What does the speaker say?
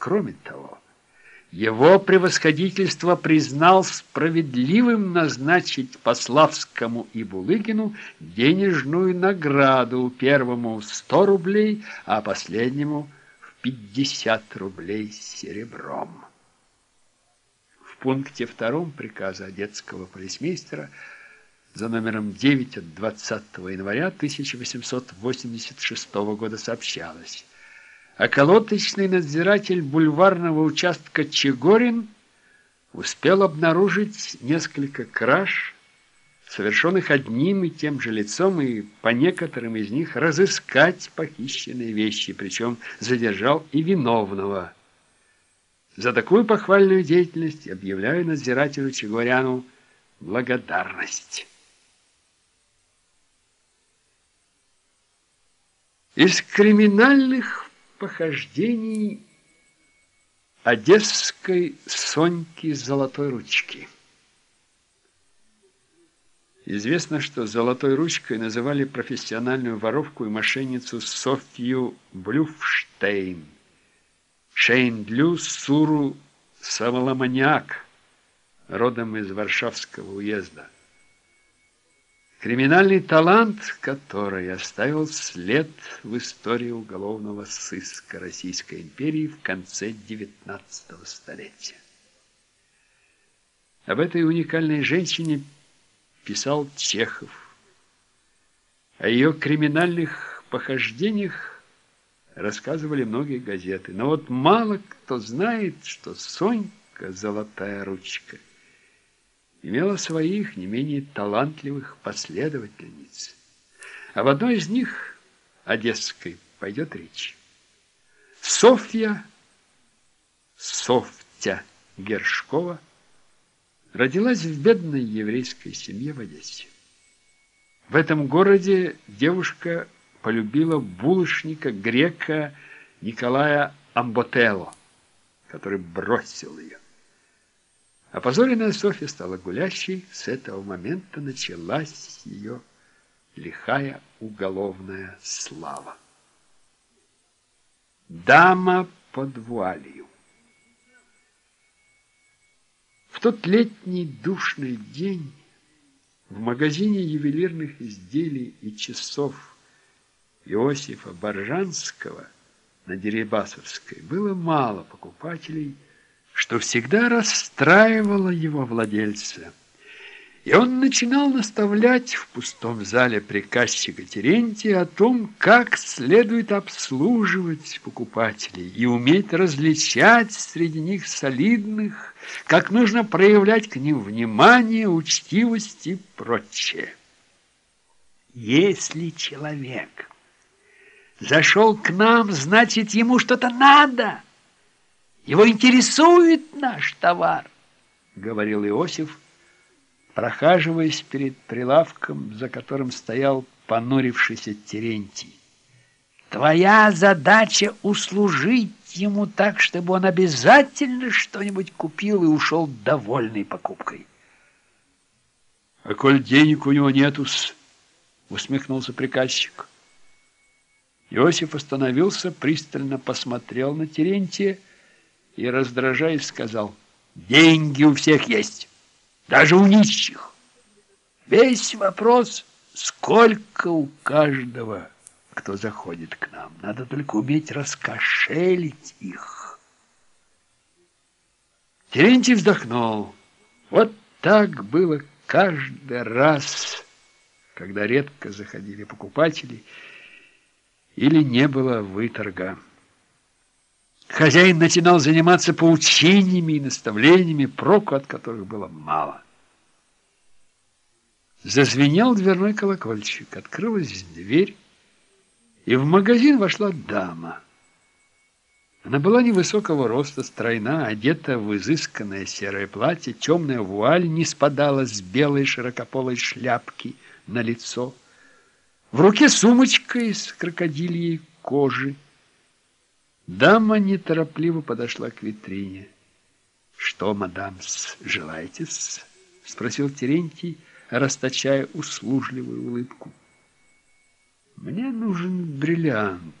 Кроме того, его превосходительство признал справедливым назначить Пославскому и Булыгину денежную награду, первому 100 рублей, а последнему в 50 рублей серебром. В пункте втором приказа одесского полисмейстера за номером 9 от 20 января 1886 года сообщалось околоточный надзиратель бульварного участка Чегорин успел обнаружить несколько краж, совершенных одним и тем же лицом, и по некоторым из них разыскать похищенные вещи, причем задержал и виновного. За такую похвальную деятельность объявляю надзирателю Чегоряну благодарность. Из криминальных похождений одесской Соньки Золотой Ручки. Известно, что «золотой ручкой» называли профессиональную воровку и мошенницу Софью Блюфштейн, Шейндлю Суру Саволоманиак, родом из Варшавского уезда. Криминальный талант, который оставил след в истории уголовного сыска Российской империи в конце XIX столетия. Об этой уникальной женщине писал Чехов. О ее криминальных похождениях рассказывали многие газеты. Но вот мало кто знает, что Сонька «Золотая ручка» имела своих не менее талантливых последовательниц. А в одной из них, одесской, пойдет речь. Софья, Софтя Гершкова, родилась в бедной еврейской семье в Одессе. В этом городе девушка полюбила булочника грека Николая Амботелло, который бросил ее. Опозоренная Софья стала гулящей. С этого момента началась ее лихая уголовная слава. Дама под вуалью. В тот летний душный день в магазине ювелирных изделий и часов Иосифа Боржанского на Дерибасовской было мало покупателей, что всегда расстраивало его владельца. И он начинал наставлять в пустом зале приказчика Терентия о том, как следует обслуживать покупателей и уметь различать среди них солидных, как нужно проявлять к ним внимание, учтивость и прочее. Если человек зашел к нам, значит, ему что-то надо – его интересует наш товар, говорил Иосиф, прохаживаясь перед прилавком, за которым стоял понурившийся Терентий. Твоя задача услужить ему так, чтобы он обязательно что-нибудь купил и ушел довольный покупкой. — А коль денег у него нету усмехнулся приказчик. Иосиф остановился, пристально посмотрел на Терентия и, раздражаясь, сказал, «Деньги у всех есть, даже у нищих. Весь вопрос, сколько у каждого, кто заходит к нам. Надо только уметь раскошелить их». Терентий вздохнул. Вот так было каждый раз, когда редко заходили покупатели или не было выторга. Хозяин начинал заниматься поучениями и наставлениями, проку от которых было мало. Зазвенел дверной колокольчик, открылась дверь, и в магазин вошла дама. Она была невысокого роста, стройна, одета в изысканное серое платье, темная вуаль не спадала с белой широкополой шляпки на лицо. В руке сумочка из крокодильей кожи. Дама неторопливо подошла к витрине. «Что, мадам, желаете?» — спросил Терентий, расточая услужливую улыбку. «Мне нужен бриллиант».